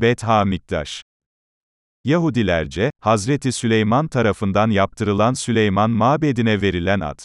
Bet Hamiktaş. Yahudilerce, Hazreti Süleyman tarafından yaptırılan Süleyman mabedine verilen ad.